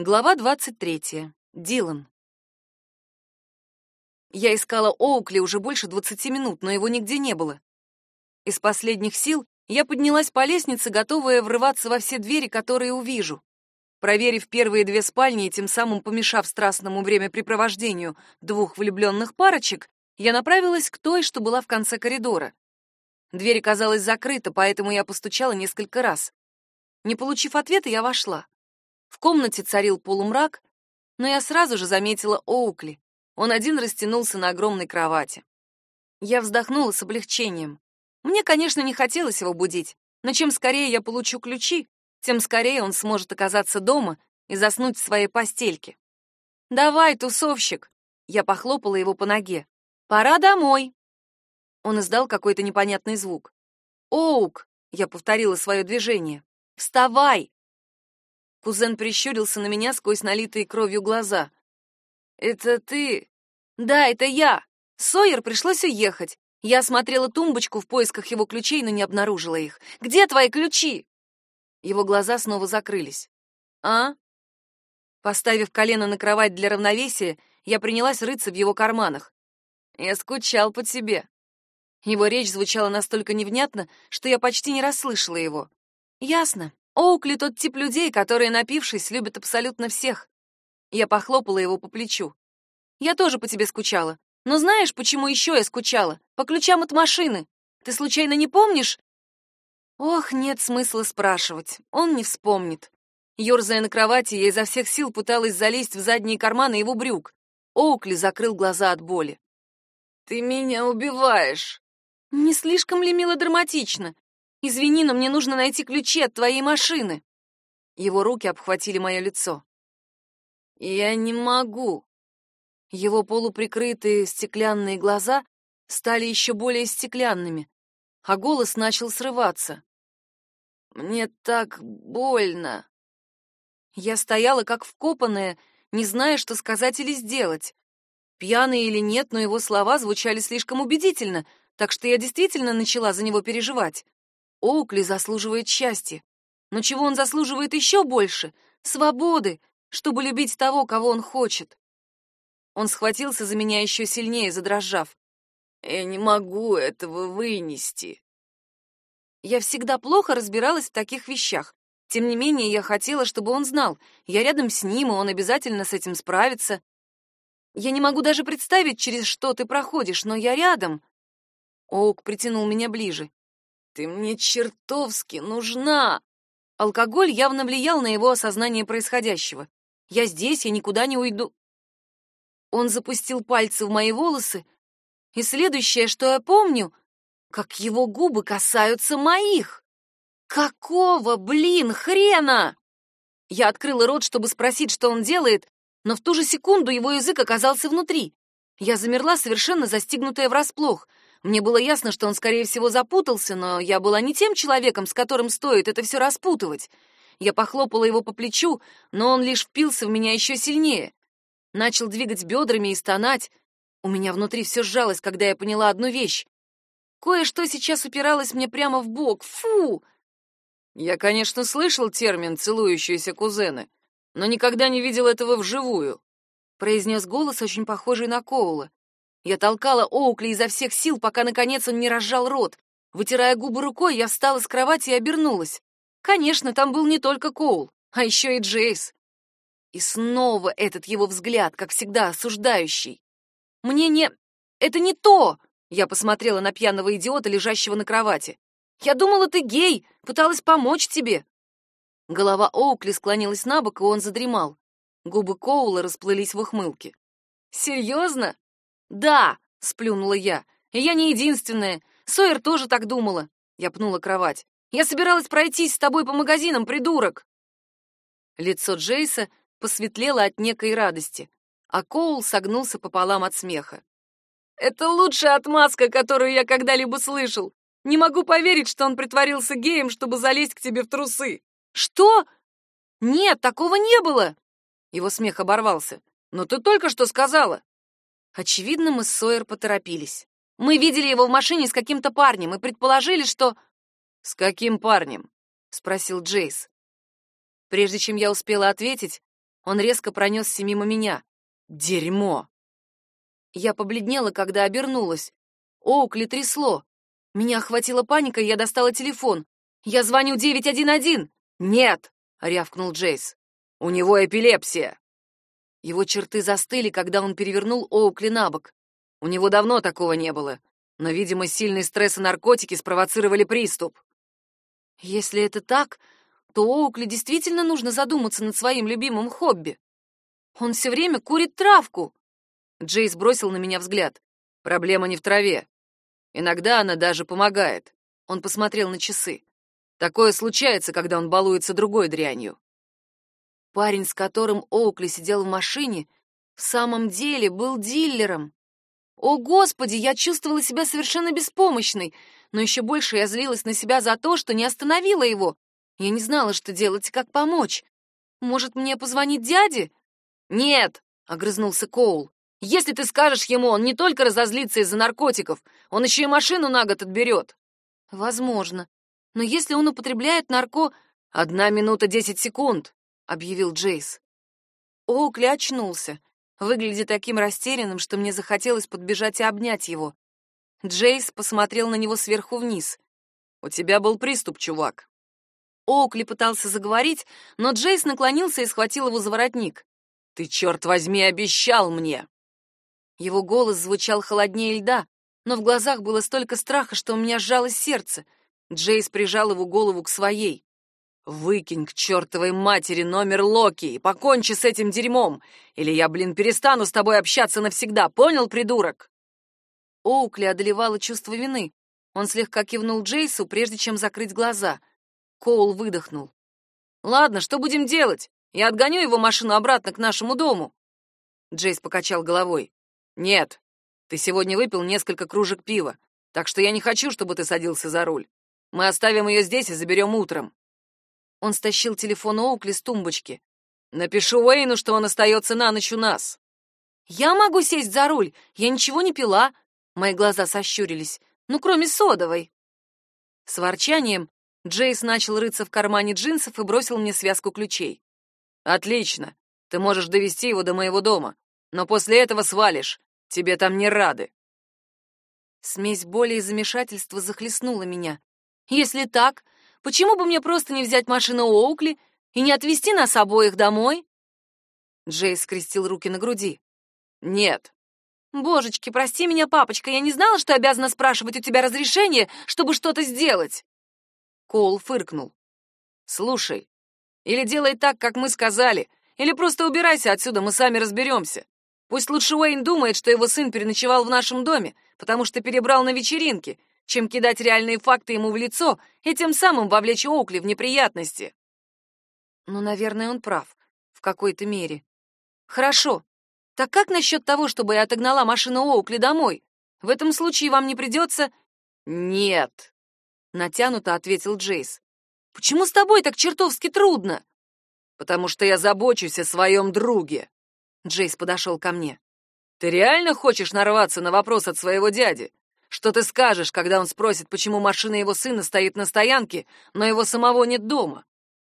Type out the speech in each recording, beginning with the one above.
Глава 23. Дилан. Я искала Оукли уже больше 20 минут, но его нигде не было. Из последних сил я поднялась по лестнице, готовая врываться во все двери, которые увижу. Проверив первые две спальни и тем самым помешав страстному времяпрепровождению двух влюбленных парочек, я направилась к той, что была в конце коридора. Дверь казалась закрыта, поэтому я постучала несколько раз. Не получив ответа, я вошла. В комнате царил полумрак, но я сразу же заметила Оукли. Он один растянулся на огромной кровати. Я вздохнула с облегчением. Мне, конечно, не хотелось его будить, но чем скорее я получу ключи, тем скорее он сможет оказаться дома и заснуть в своей постельке. «Давай, тусовщик!» Я похлопала его по ноге. «Пора домой!» Он издал какой-то непонятный звук. «Оук!» — я повторила свое движение. «Вставай! Кузен прищурился на меня сквозь налитые кровью глаза. «Это ты?» «Да, это я. Сойер пришлось уехать. Я осмотрела тумбочку в поисках его ключей, но не обнаружила их. Где твои ключи?» Его глаза снова закрылись. «А?» Поставив колено на кровать для равновесия, я принялась рыться в его карманах. «Я скучал по тебе». Его речь звучала настолько невнятно, что я почти не расслышала его. «Ясно. Оукли тот тип людей, которые, напившись, любят абсолютно всех. Я похлопала его по плечу. Я тоже по тебе скучала. Но знаешь, почему еще я скучала? По ключам от машины. Ты случайно не помнишь? Ох, нет смысла спрашивать. Он не вспомнит. Ёрзая на кровати, я изо всех сил пыталась залезть в задние карманы его брюк. Оукли закрыл глаза от боли. «Ты меня убиваешь!» «Не слишком ли мелодраматично? Извини, но мне нужно найти ключи от твоей машины. Его руки обхватили мое лицо. Я не могу. Его полуприкрытые стеклянные глаза стали еще более стеклянными, а голос начал срываться. Мне так больно. Я стояла как вкопанная, не зная, что сказать или сделать. Пьяный или нет, но его слова звучали слишком убедительно, так что я действительно начала за него переживать. Оукли заслуживает счастья. Но чего он заслуживает еще больше? Свободы, чтобы любить того, кого он хочет. Он схватился за меня еще сильнее, задрожав. «Я не могу этого вынести». Я всегда плохо разбиралась в таких вещах. Тем не менее, я хотела, чтобы он знал. Я рядом с ним, и он обязательно с этим справится. Я не могу даже представить, через что ты проходишь, но я рядом. Оук притянул меня ближе. Ты мне чертовски нужна. Алкоголь явно влиял на его осознание происходящего. Я здесь, я никуда не уйду. Он запустил пальцы в мои волосы, и следующее, что я помню, как его губы касаются моих. Какого, блин, хрена? Я открыла рот, чтобы спросить, что он делает, но в ту же секунду его язык оказался внутри. Я замерла, совершенно застигнутая врасплох. Мне было ясно, что он, скорее всего, запутался, но я была не тем человеком, с которым стоит это все распутывать. Я похлопала его по плечу, но он лишь впился в меня еще сильнее. Начал двигать бедрами и стонать. У меня внутри все сжалось, когда я поняла одну вещь. Кое-что сейчас упиралось мне прямо в бок. Фу! Я, конечно, слышал термин «целующиеся кузены», но никогда не видел этого вживую, произнес голос, очень похожий на Коула. Я толкала Оукли изо всех сил, пока, наконец, он не разжал рот. Вытирая губы рукой, я встала с кровати и обернулась. Конечно, там был не только Коул, а еще и Джейс. И снова этот его взгляд, как всегда, осуждающий. «Мне не... Это не то!» Я посмотрела на пьяного идиота, лежащего на кровати. «Я думала, ты гей, пыталась помочь тебе». Голова Оукли склонилась на бок, и он задремал. Губы Коула расплылись в ухмылке. «Серьезно? «Да!» — сплюнула я. «И я не единственная. Сойер тоже так думала». Я пнула кровать. «Я собиралась пройтись с тобой по магазинам, придурок!» Лицо Джейса посветлело от некой радости, а Коул согнулся пополам от смеха. «Это лучшая отмазка, которую я когда-либо слышал. Не могу поверить, что он притворился геем, чтобы залезть к тебе в трусы». «Что? Нет, такого не было!» Его смех оборвался. «Но ты только что сказала!» Очевидно, мы с Сойер поторопились. Мы видели его в машине с каким-то парнем и предположили, что... «С каким парнем?» — спросил Джейс. Прежде чем я успела ответить, Он резко пронесся мимо меня. Дерьмо! Я побледнела, когда обернулась. Оукли трясло. Меня охватила паника, и я достала телефон. «Я звоню 911!» «Нет!» — рявкнул Джейс. «У него эпилепсия!» Его черты застыли, когда он перевернул Оукли на бок. У него давно такого не было, но, видимо, сильный стресс и наркотики спровоцировали приступ. Если это так, то Оукли действительно нужно задуматься над своим любимым хобби. Он все время курит травку. Джейс бросил на меня взгляд. Проблема не в траве. Иногда она даже помогает. Он посмотрел на часы. Такое случается, когда он балуется другой дрянью. Парень, с которым Оукли сидел в машине, в самом деле был диллером. О, Господи, я чувствовала себя совершенно беспомощной, но еще больше я злилась на себя за то, что не остановила его. Я не знала, что делать и как помочь. Может, мне позвонить дяде? Нет, огрызнулся Коул. Если ты скажешь ему, он не только разозлится из-за наркотиков, он еще и машину на год отберет. Возможно. Но если он употребляет нарко... Одна минута десять секунд, объявил Джейс. Оукли очнулся, выглядя таким растерянным, что мне захотелось подбежать и обнять его. Джейс посмотрел на него сверху вниз. «У тебя был приступ, чувак». Оукли пытался заговорить, но Джейс наклонился и схватил его за воротник. «Ты, черт возьми, обещал мне!» Его голос звучал холоднее льда, но в глазах было столько страха, что у меня сжалось сердце. Джейс прижал его голову к своей. «Выкинь к чертовой матери номер Локи и покончи с этим дерьмом, или я, блин, перестану с тобой общаться навсегда, понял, придурок?» Оукли одолевало чувство вины. Он слегка кивнул Джейсу, прежде чем закрыть глаза. Коул выдохнул. «Ладно, что будем делать? Я отгоню его машину обратно к нашему дому». Джейс покачал головой. «Нет, ты сегодня выпил несколько кружек пива, так что я не хочу, чтобы ты садился за руль. Мы оставим ее здесь и заберем утром. Он стащил телефон Оукли с тумбочки. «Напишу Уэйну, что он остается на ночь у нас». «Я могу сесть за руль, я ничего не пила». Мои глаза сощурились. «Ну, кроме содовой». С ворчанием Джейс начал рыться в кармане джинсов и бросил мне связку ключей. «Отлично. Ты можешь довести его до моего дома. Но после этого свалишь. Тебе там не рады». Смесь боли и замешательства захлестнула меня. «Если так, Почему бы мне просто не взять машину Оукли и не отвезти нас обоих домой?» Джейс скрестил руки на груди. «Нет». «Божечки, прости меня, папочка, я не знала, что обязана спрашивать у тебя разрешение, чтобы что-то сделать». Коул фыркнул. «Слушай, или делай так, как мы сказали, или просто убирайся отсюда, мы сами разберемся. Пусть лучше Уэйн думает, что его сын переночевал в нашем доме, потому что перебрал на вечеринке, чем кидать реальные факты ему в лицо и тем самым вовлечь Оукли в неприятности. Ну, наверное, он прав. В какой-то мере. Хорошо. Так как насчет того, чтобы я отогнала машину Оукли домой? В этом случае вам не придется... Нет. Натянуто ответил Джейс. Почему с тобой так чертовски трудно? Потому что я забочусь о своем друге. Джейс подошел ко мне. Ты реально хочешь нарваться на вопрос от своего дяди? Что ты скажешь, когда он спросит, почему машина его сына стоит на стоянке, но его самого нет дома?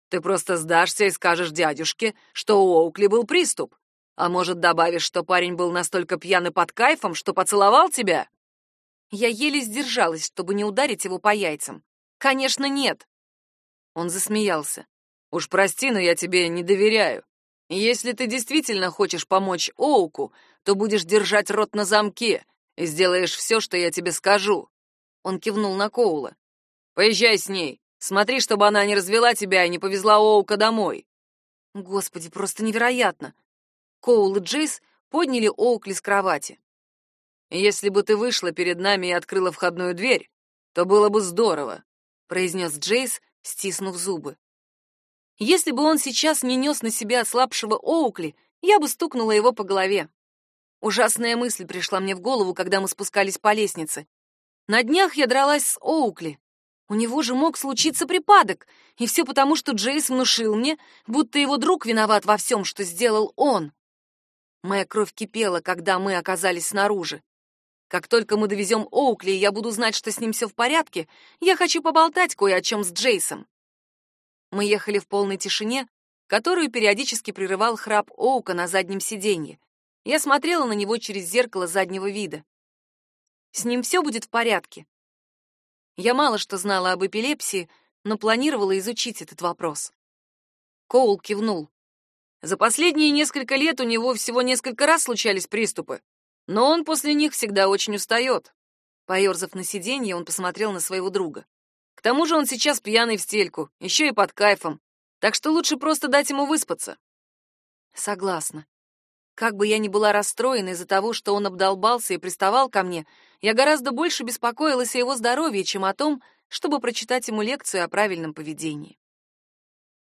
Ты просто сдашься и скажешь дядюшке, что у Оукли был приступ. А может, добавишь, что парень был настолько пьян и под кайфом, что поцеловал тебя? Я еле сдержалась, чтобы не ударить его по яйцам. Конечно, нет. Он засмеялся. Уж прости, но я тебе не доверяю. Если ты действительно хочешь помочь Оуку, то будешь держать рот на замке и сделаешь все, что я тебе скажу». Он кивнул на Коула. «Поезжай с ней. Смотри, чтобы она не развела тебя и не повезла Оука домой». Господи, просто невероятно. Коул и Джейс подняли Оукли с кровати. «Если бы ты вышла перед нами и открыла входную дверь, то было бы здорово», — произнес Джейс, стиснув зубы. Если бы он сейчас не нес на себя ослабшего Оукли, я бы стукнула его по голове. Ужасная мысль пришла мне в голову, когда мы спускались по лестнице. На днях я дралась с Оукли. У него же мог случиться припадок, и все потому, что Джейс внушил мне, будто его друг виноват во всем, что сделал он. Моя кровь кипела, когда мы оказались снаружи. Как только мы довезем Оукли, я буду знать, что с ним все в порядке, я хочу поболтать кое о чем с Джейсом. Мы ехали в полной тишине, которую периодически прерывал храп Оука на заднем сиденье. Я смотрела на него через зеркало заднего вида. С ним все будет в порядке. Я мало что знала об эпилепсии, но планировала изучить этот вопрос. Коул кивнул. За последние несколько лет у него всего несколько раз случались приступы, но он после них всегда очень устает. Поерзав на сиденье, он посмотрел на своего друга. К тому же он сейчас пьяный в стельку, еще и под кайфом, так что лучше просто дать ему выспаться. Согласна. Как бы я ни была расстроена из-за того, что он обдолбался и приставал ко мне, я гораздо больше беспокоилась о его здоровье, чем о том, чтобы прочитать ему лекцию о правильном поведении.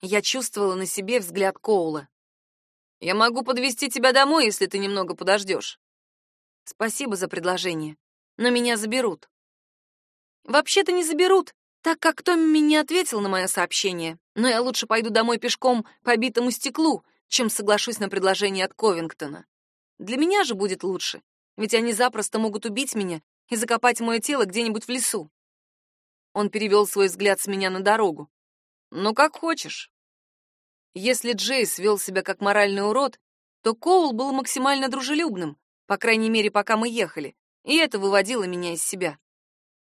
Я чувствовала на себе взгляд Коула. «Я могу подвести тебя домой, если ты немного подождешь». «Спасибо за предложение, но меня заберут». «Вообще-то не заберут, так как Томми не ответил на мое сообщение, но я лучше пойду домой пешком по битому стеклу, чем соглашусь на предложение от Ковингтона. Для меня же будет лучше, ведь они запросто могут убить меня и закопать мое тело где-нибудь в лесу. Он перевел свой взгляд с меня на дорогу. Ну, как хочешь. Если Джейс вел себя как моральный урод, то Коул был максимально дружелюбным, по крайней мере, пока мы ехали, и это выводило меня из себя.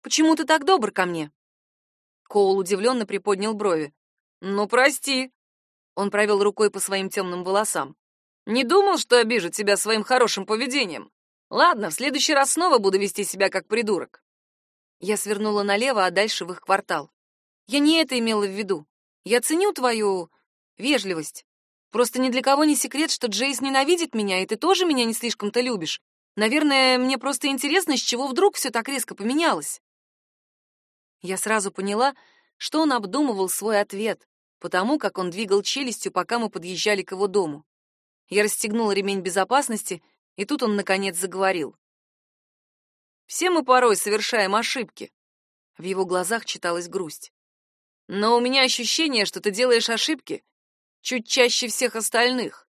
«Почему ты так добр ко мне?» Коул удивленно приподнял брови. «Ну, прости». Он провел рукой по своим темным волосам. «Не думал, что обижу тебя своим хорошим поведением. Ладно, в следующий раз снова буду вести себя как придурок». Я свернула налево, а дальше в их квартал. Я не это имела в виду. Я ценю твою вежливость. Просто ни для кого не секрет, что Джейс ненавидит меня, и ты тоже меня не слишком-то любишь. Наверное, мне просто интересно, с чего вдруг все так резко поменялось. Я сразу поняла, что он обдумывал свой ответ, потому как он двигал челюстью, пока мы подъезжали к его дому. Я расстегнула ремень безопасности, и тут он, наконец, заговорил. «Все мы порой совершаем ошибки». В его глазах читалась грусть. «Но у меня ощущение, что ты делаешь ошибки чуть чаще всех остальных».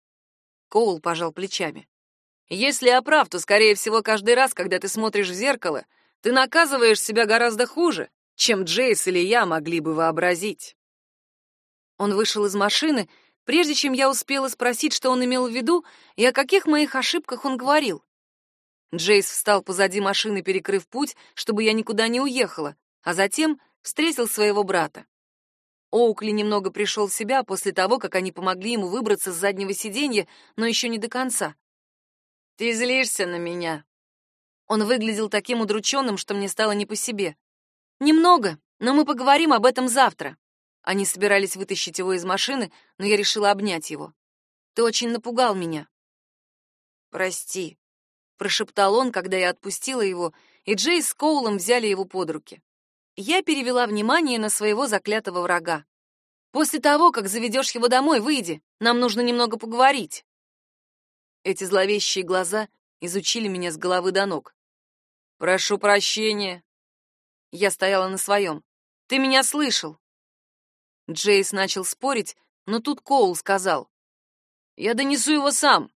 Коул пожал плечами. «Если я прав, то, скорее всего, каждый раз, когда ты смотришь в зеркало, ты наказываешь себя гораздо хуже, чем Джейс или я могли бы вообразить. Он вышел из машины, прежде чем я успела спросить, что он имел в виду и о каких моих ошибках он говорил. Джейс встал позади машины, перекрыв путь, чтобы я никуда не уехала, а затем встретил своего брата. Оукли немного пришел в себя после того, как они помогли ему выбраться с заднего сиденья, но еще не до конца. «Ты злишься на меня?» Он выглядел таким удрученным, что мне стало не по себе. Немного, но мы поговорим об этом завтра. Они собирались вытащить его из машины, но я решила обнять его. Ты очень напугал меня. Прости, прошептал он, когда я отпустила его, и Джей с Коулом взяли его под руки. Я перевела внимание на своего заклятого врага. После того, как заведешь его домой, выйди. Нам нужно немного поговорить. Эти зловещие глаза изучили меня с головы до ног. Прошу прощения, я стояла на своем. «Ты меня слышал?» Джейс начал спорить, но тут Коул сказал. «Я донесу его сам».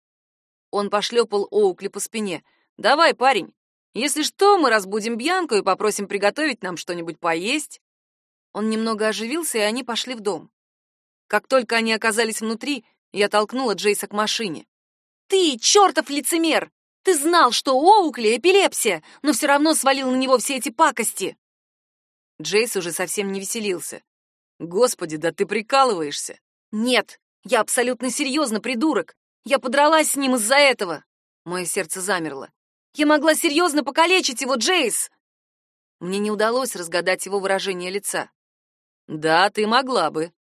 Он пошлепал Оукли по спине. «Давай, парень, если что, мы разбудим Бьянку и попросим приготовить нам что-нибудь поесть». Он немного оживился, и они пошли в дом. Как только они оказались внутри, я толкнула Джейса к машине. «Ты, чертов лицемер! Ты знал, что у Оукли эпилепсия, но все равно свалил на него все эти пакости!» Джейс уже совсем не веселился. «Господи, да ты прикалываешься!» «Нет, я абсолютно серьезно, придурок! Я подралась с ним из-за этого!» Мое сердце замерло. «Я могла серьезно покалечить его, Джейс!» Мне не удалось разгадать его выражение лица. «Да, ты могла бы.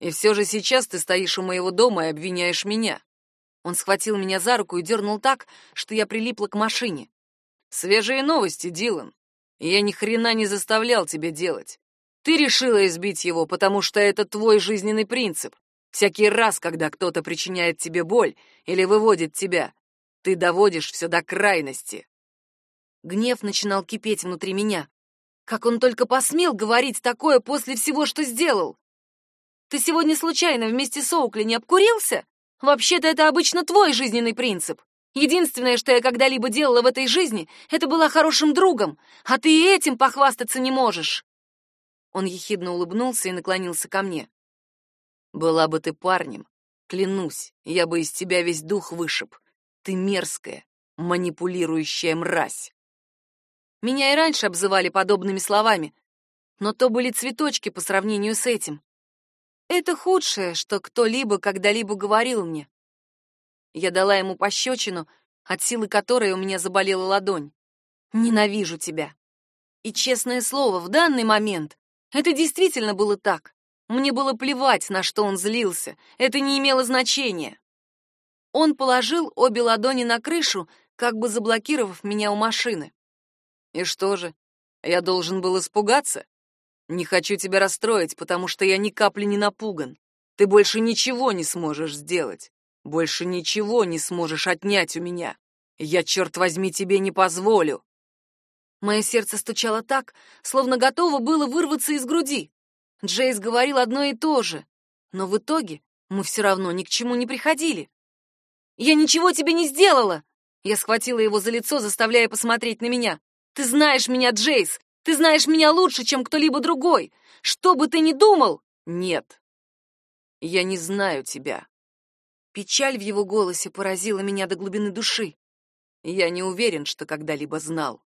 И все же сейчас ты стоишь у моего дома и обвиняешь меня. Он схватил меня за руку и дернул так, что я прилипла к машине. «Свежие новости, Дилан. Я ни хрена не заставлял тебя делать. Ты решила избить его, потому что это твой жизненный принцип. Всякий раз, когда кто-то причиняет тебе боль или выводит тебя, ты доводишь все до крайности». Гнев начинал кипеть внутри меня. Как он только посмел говорить такое после всего, что сделал? Ты сегодня случайно вместе с Оукли не обкурился? Вообще-то это обычно твой жизненный принцип. Единственное, что я когда-либо делала в этой жизни, это была хорошим другом, а ты и этим похвастаться не можешь. Он ехидно улыбнулся и наклонился ко мне. Была бы ты парнем, Клянусь, я бы из тебя весь дух вышиб. Ты мерзкая, манипулирующая мразь. Меня и раньше обзывали подобными словами, но то были цветочки по сравнению с этим. Это худшее, что кто-либо когда-либо говорил мне. Я дала ему пощечину, от силы которой у меня заболела ладонь. Ненавижу тебя. И честное слово, в данный момент это действительно было так. Мне было плевать, на что он злился, это не имело значения. Он положил обе ладони на крышу, как бы заблокировав меня у машины. И что же, я должен был испугаться? Не хочу тебя расстроить, потому что я ни капли не напуган. Ты больше ничего не сможешь сделать. Больше ничего не сможешь отнять у меня. Я, черт возьми, тебе не позволю. Мое сердце стучало так, словно готово было вырваться из груди. Джейс говорил одно и то же, но в итоге мы все равно ни к чему не приходили. «Я ничего тебе не сделала!» Я схватила его за лицо, заставляя посмотреть на меня. «Ты знаешь меня, Джейс! Ты знаешь меня лучше, чем кто-либо другой! Что бы ты ни думал!» «Нет, я не знаю тебя». Печаль в его голосе поразила меня до глубины души. Я не уверен, что когда-либо знал.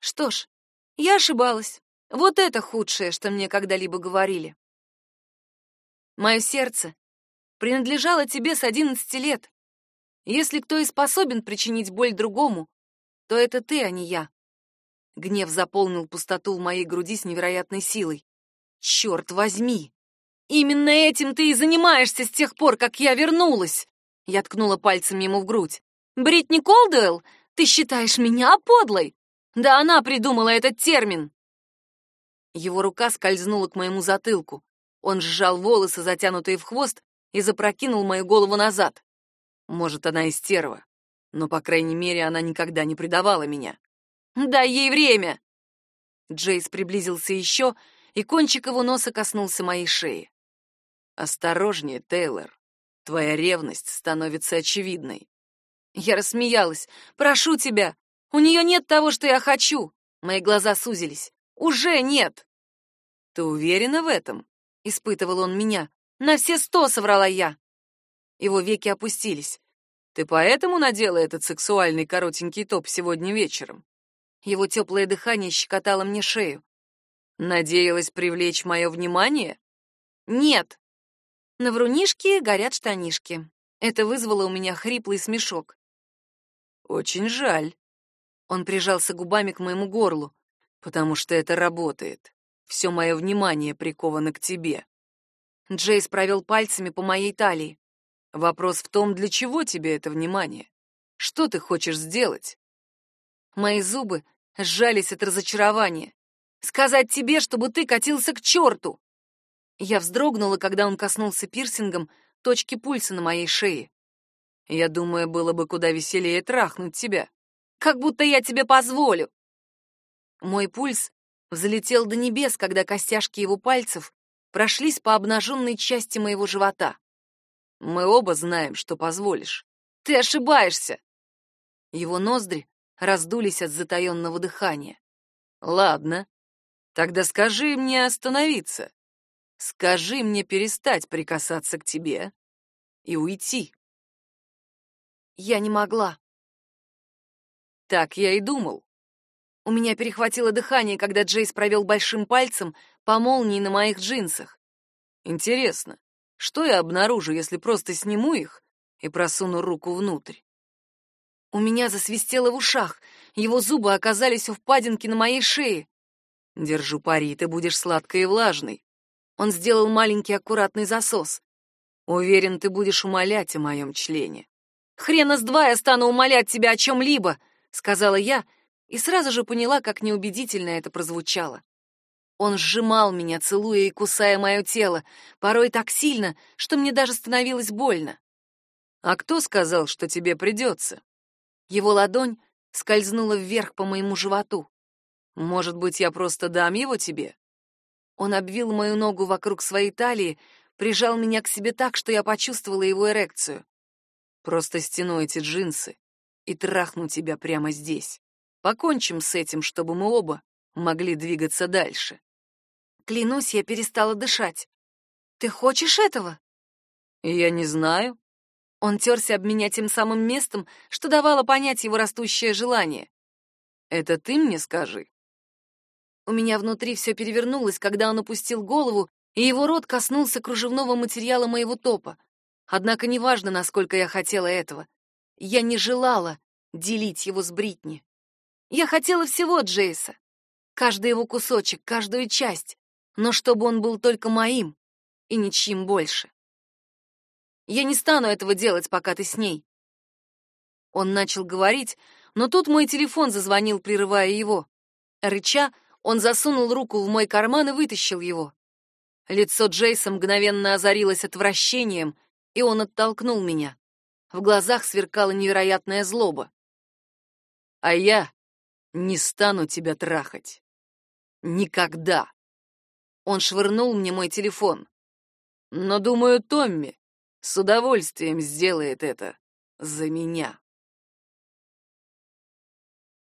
Что ж, я ошибалась. Вот это худшее, что мне когда-либо говорили. Мое сердце принадлежало тебе с одиннадцати лет. Если кто и способен причинить боль другому, то это ты, а не я. Гнев заполнил пустоту в моей груди с невероятной силой. Черт возьми! Именно этим ты и занимаешься с тех пор, как я вернулась. Я ткнула пальцем ему в грудь. Бритни Колдуэлл, ты считаешь меня подлой? Да она придумала этот термин. Его рука скользнула к моему затылку. Он сжал волосы, затянутые в хвост, и запрокинул мою голову назад. Может, она истерва, но, по крайней мере, она никогда не предавала меня. Дай ей время!» Джейс приблизился еще, и кончик его носа коснулся моей шеи. «Осторожнее, Тейлор. Твоя ревность становится очевидной». Я рассмеялась. «Прошу тебя, у нее нет того, что я хочу. Мои глаза сузились. Уже нет. Ты уверена в этом? Испытывал он меня. На все сто соврала я. Его веки опустились. Ты поэтому надела этот сексуальный коротенький топ сегодня вечером? Его теплое дыхание щекотало мне шею. Надеялась привлечь мое внимание? Нет. На врунишке горят штанишки. Это вызвало у меня хриплый смешок. Очень жаль. Он прижался губами к моему горлу, потому что это работает. Все мое внимание приковано к тебе. Джейс провел пальцами по моей талии. Вопрос в том, для чего тебе это внимание? Что ты хочешь сделать? Мои зубы сжались от разочарования. Сказать тебе, чтобы ты катился к черту. Я вздрогнула, когда он коснулся пирсингом точки пульса на моей шее. Я думаю, было бы куда веселее трахнуть тебя. Как будто я тебе позволю. Мой пульс взлетел до небес, когда костяшки его пальцев прошлись по обнаженной части моего живота. Мы оба знаем, что позволишь. Ты ошибаешься. Его ноздри раздулись от затаённого дыхания. Ладно, тогда скажи мне остановиться. Скажи мне перестать прикасаться к тебе и уйти. Я не могла. Так я и думал. У меня перехватило дыхание, когда Джейс провел большим пальцем по молнии на моих джинсах. Интересно, что я обнаружу, если просто сниму их и просуну руку внутрь? У меня засвистело в ушах, его зубы оказались у впадинки на моей шее. Держу пари, ты будешь сладкой и влажной. Он сделал маленький аккуратный засос. Уверен, ты будешь умолять о моем члене. Хрена с два я стану умолять тебя о чем-либо, — сказала я, и сразу же поняла, как неубедительно это прозвучало. Он сжимал меня, целуя и кусая мое тело, порой так сильно, что мне даже становилось больно. «А кто сказал, что тебе придется?» Его ладонь скользнула вверх по моему животу. «Может быть, я просто дам его тебе?» Он обвил мою ногу вокруг своей талии, прижал меня к себе так, что я почувствовала его эрекцию. «Просто стяну эти джинсы, и трахну тебя прямо здесь. Покончим с этим, чтобы мы оба могли двигаться дальше. Клянусь, я перестала дышать. Ты хочешь этого? Я не знаю. Он терся об меня тем самым местом, что давало понять его растущее желание. Это ты мне скажи. У меня внутри все перевернулось, когда он опустил голову, и его рот коснулся кружевного материала моего топа. Однако неважно, насколько я хотела этого. Я не желала делить его с Бритни. Я хотела всего Джейса. Каждый его кусочек, каждую часть. Но чтобы он был только моим и ничьим больше. Я не стану этого делать, пока ты с ней. Он начал говорить, но тут мой телефон зазвонил, прерывая его. Рыча, он засунул руку в мой карман и вытащил его. Лицо Джейса мгновенно озарилось отвращением, и он оттолкнул меня. В глазах сверкала невероятная злоба. «А я не стану тебя трахать. Никогда!» Он швырнул мне мой телефон. «Но, думаю, Томми с удовольствием сделает это за меня».